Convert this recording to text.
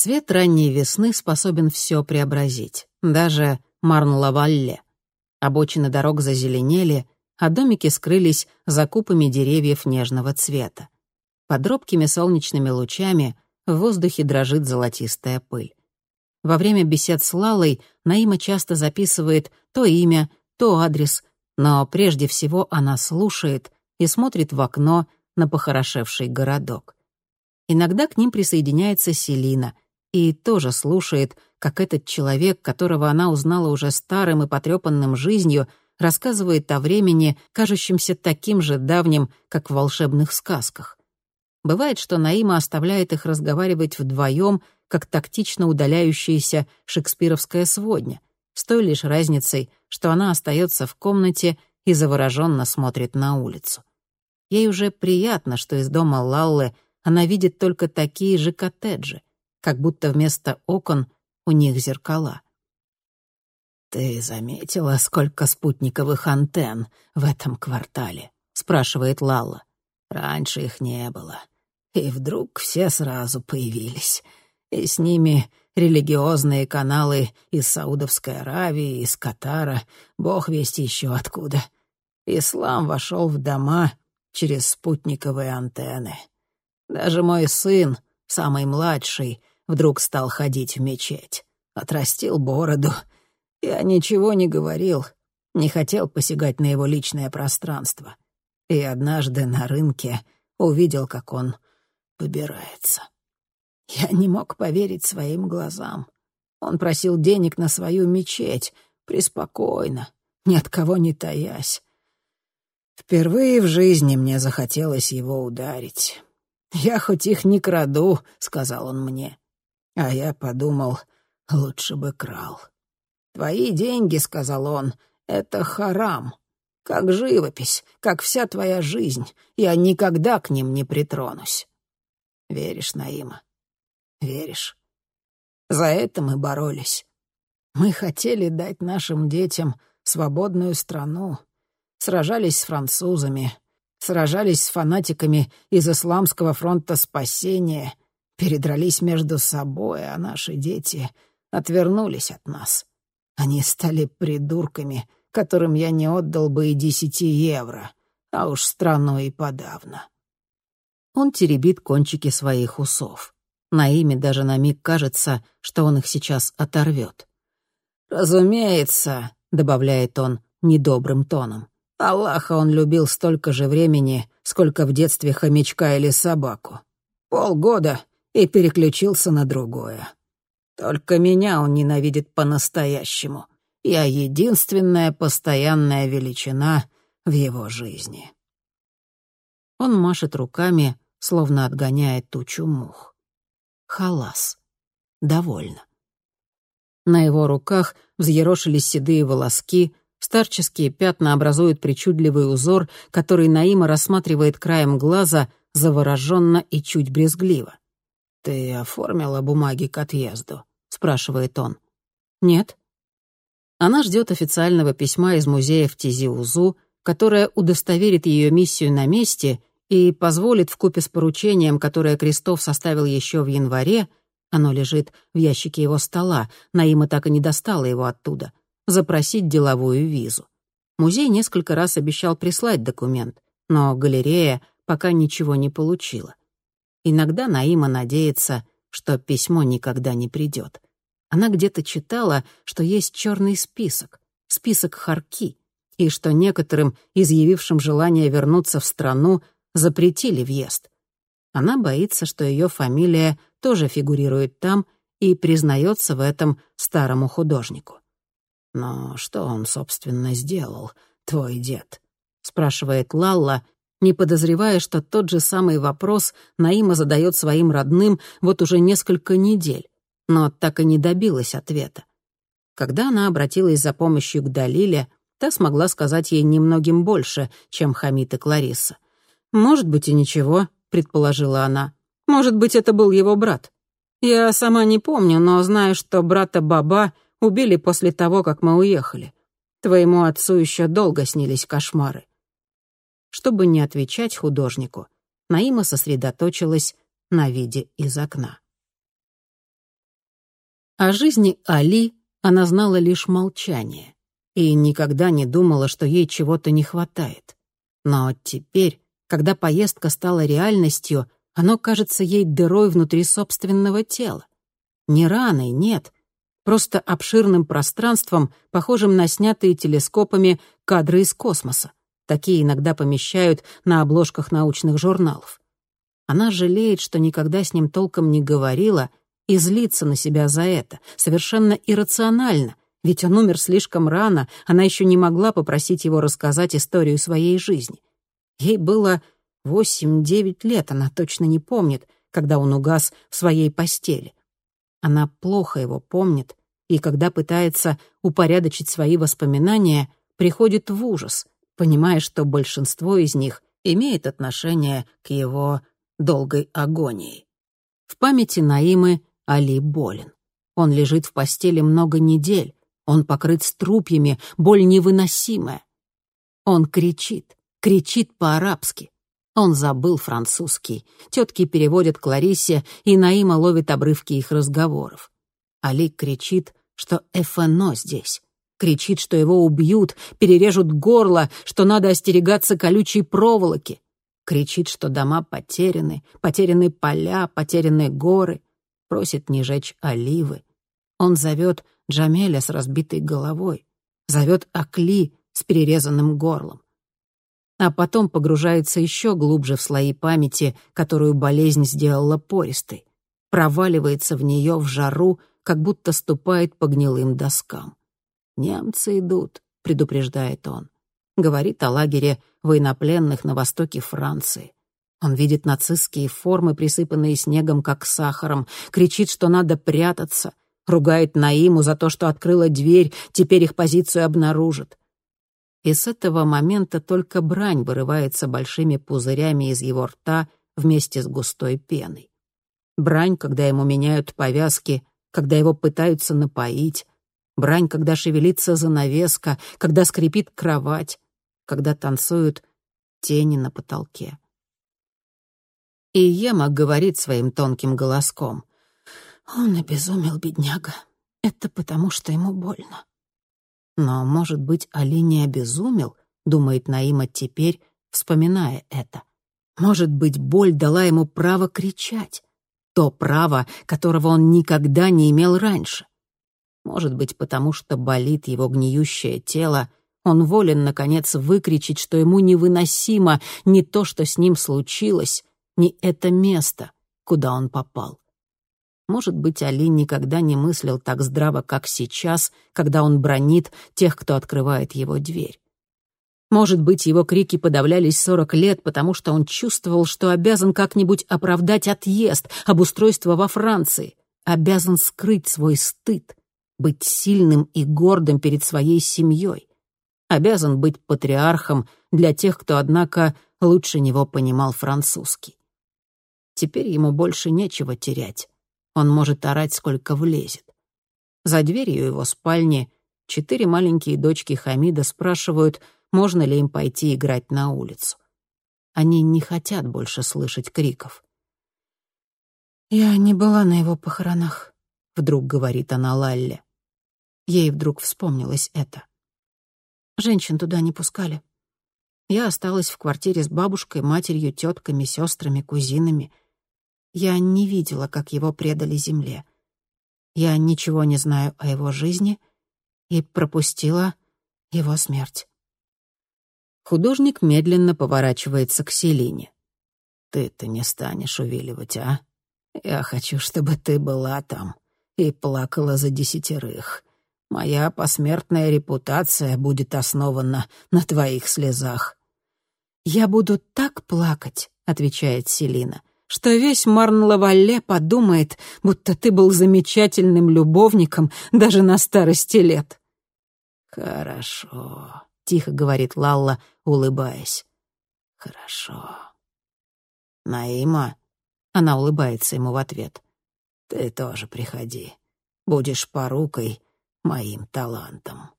Свет ранней весны способен все преобразить, даже Марн-Лавалле. Обочины дорог зазеленели, а домики скрылись за купами деревьев нежного цвета. Под робкими солнечными лучами в воздухе дрожит золотистая пыль. Во время бесед с Лалой Наима часто записывает то имя, то адрес, но прежде всего она слушает и смотрит в окно на похорошевший городок. Иногда к ним присоединяется Селина и тоже слушает, как этот человек, которого она узнала уже старым и потрепанным жизнью, рассказывает о времени, кажущемся таким же давним, как в волшебных сказках. Бывает, что Наима оставляет их разговаривать вдвоем, как тактично удаляющаяся шекспировская сводня, с той лишь разницей, что она остается в комнате и завороженно смотрит на улицу. Ей уже приятно, что из дома Лаллы она видит только такие же коттеджи, как будто вместо окон у них зеркала. «Ты заметила, сколько спутниковых антенн в этом квартале?» — спрашивает Лалла. «Раньше их не было. И вдруг все сразу появились. И с ними религиозные каналы из Саудовской Аравии, из Катара, бог весть еще откуда. Ислам вошел в дома через спутниковые антенны. Даже мой сын, самый младший, вдруг стал ходить в мечеть. Отрастил бороду — я ничего не говорил, не хотел посягать на его личное пространство. И однажды на рынке увидел, как он побирается. Я не мог поверить своим глазам. Он просил денег на свою мечеть, преспокойно, ни от кого не таясь. Впервые в жизни мне захотелось его ударить. «Я хоть их не краду», — сказал он мне. А я подумал, лучше бы крал. «Твои деньги, — сказал он, — это харам. Как живопись, как вся твоя жизнь. Я никогда к ним не притронусь». Веришь, Наима? Веришь? За это мы боролись. Мы хотели дать нашим детям свободную страну. Сражались с французами, сражались с фанатиками из Исламского фронта спасения, передрались между собой, а наши дети отвернулись от нас. Они стали придурками, которым я не отдал бы и десяти евро, а уж страну и подавно. Он теребит кончики своих усов. На имя даже на миг кажется, что он их сейчас оторвет. «Разумеется», — добавляет он недобрым тоном, «Аллаха он любил столько же времени, сколько в детстве хомячка или собаку. Полгода и переключился на другое. Только меня он ненавидит по-настоящему. Я единственная постоянная величина в его жизни. Он машет руками, словно отгоняет тучу мух. Халас. Довольно. На его руках взъерошились седые волоски, старческие пятна образуют причудливый узор, который Наима рассматривает краем глаза завороженно и чуть брезгливо. «Ты оформила бумаги к отъезду?» — спрашивает он. «Нет». Она ждет официального письма из музея в Тизиузу, которое удостоверит ее миссию на месте и позволит вкупе с поручением, которое Крестов составил еще в январе, оно лежит в ящике его стола, Наима так и не достала его оттуда, запросить деловую визу. Музей несколько раз обещал прислать документ, но галерея пока ничего не получила. Иногда Наима надеется, что письмо никогда не придет. Она где-то читала, что есть черный список, список Харки, и что некоторым, изъявившим желание вернуться в страну, запретили въезд. Она боится, что ее фамилия тоже фигурирует там и признается в этом старому художнику. «Но что он, собственно, сделал, твой дед?» — спрашивает Лалла, не подозревая, что тот же самый вопрос Наима задает своим родным вот уже несколько недель, но так и не добилась ответа. Когда она обратилась за помощью к Далиле, та смогла сказать ей немногим больше, чем Хамид и Клариса. «Может быть, и ничего», — предположила она. «Может быть, это был его брат. Я сама не помню, но знаю, что брата Баба убили после того, как мы уехали. Твоему отцу еще долго снились кошмары. Чтобы не отвечать художнику, Наима сосредоточилась на виде из окна. О жизни Али она знала лишь молчание и никогда не думала, что ей чего-то не хватает. Но теперь, когда поездка стала реальностью, оно кажется ей дырой внутри собственного тела. Не раной, нет, просто обширным пространством, похожим на снятые телескопами кадры из космоса. Такие иногда помещают на обложках научных журналов. Она жалеет, что никогда с ним толком не говорила, и злится на себя за это, совершенно иррационально, ведь он умер слишком рано, она еще не могла попросить его рассказать историю своей жизни. Ей было восемь-девять лет, она точно не помнит, когда он угас в своей постели. Она плохо его помнит, и когда пытается упорядочить свои воспоминания, приходит в ужас, понимая, что большинство из них имеет отношение к его долгой агонии. В памяти Наимы Али болен. Он лежит в постели много недель, он покрыт струпьями, боль невыносимая. Он кричит, кричит по-арабски. Он забыл французский. Тетки переводят Кларисе, и Наима ловит обрывки их разговоров. Али кричит, что ФНО здесь. Кричит, что его убьют, перережут горло, что надо остерегаться колючей проволоки. Кричит, что дома потеряны, потеряны поля, потеряны горы. Просит не жечь оливы. Он зовет Джамеля с разбитой головой. Зовет Акли с перерезанным горлом. А потом погружается еще глубже в слои памяти, которую болезнь сделала пористой. Проваливается в нее в жару, как будто ступает по гнилым доскам. «Немцы идут», — предупреждает он. Говорит о лагере военнопленных на востоке Франции. Он видит нацистские формы, присыпанные снегом, как сахаром, кричит, что надо прятаться, ругает Наиму за то, что открыла дверь, теперь их позицию обнаружат. И с этого момента только брань вырывается большими пузырями из его рта вместе с густой пеной. Брань, когда ему меняют повязки, когда его пытаются напоить, брань, когда шевелится занавеска, когда скрипит кровать, когда танцуют тени на потолке. И Ема говорит своим тонким голоском. «Он обезумел, бедняга. Это потому, что ему больно». Но, может быть, Али не обезумел, думает Наима теперь, вспоминая это. Может быть, боль дала ему право кричать то право, которого он никогда не имел раньше. Может быть, потому что болит его гниющее тело, он волен, наконец, выкричить, что ему невыносимо не то, что с ним случилось, не это место, куда он попал. Может быть, Али никогда не мыслил так здраво, как сейчас, когда он бронит тех, кто открывает его дверь. Может быть, его крики подавлялись сорок лет, потому что он чувствовал, что обязан как-нибудь оправдать отъезд, обустройство во Франции, обязан скрыть свой стыд, быть сильным и гордым перед своей семьей, обязан быть патриархом для тех, кто, однако, лучше него понимал французский. Теперь ему больше нечего терять. Он может орать, сколько влезет. За дверью его спальни четыре маленькие дочки Хамида спрашивают — можно ли им пойти играть на улицу. Они не хотят больше слышать криков. «Я не была на его похоронах», — вдруг говорит она Лалле. Ей вдруг вспомнилось это. Женщин туда не пускали. Я осталась в квартире с бабушкой, матерью, тетками, сестрами, кузинами. Я не видела, как его предали земле. Я ничего не знаю о его жизни и пропустила его смерть. Художник медленно поворачивается к Селине. «Ты-то не станешь увиливать, а? Я хочу, чтобы ты была там и плакала за десятерых. Моя посмертная репутация будет основана на твоих слезах». «Я буду так плакать», — отвечает Селина, «что весь Марн-Лавалле подумает, будто ты был замечательным любовником даже на старости лет». «Хорошо», тихо говорит Лалла, улыбаясь. Хорошо. Наима, она улыбается ему в ответ. Ты тоже приходи. Будешь порукой моим талантом.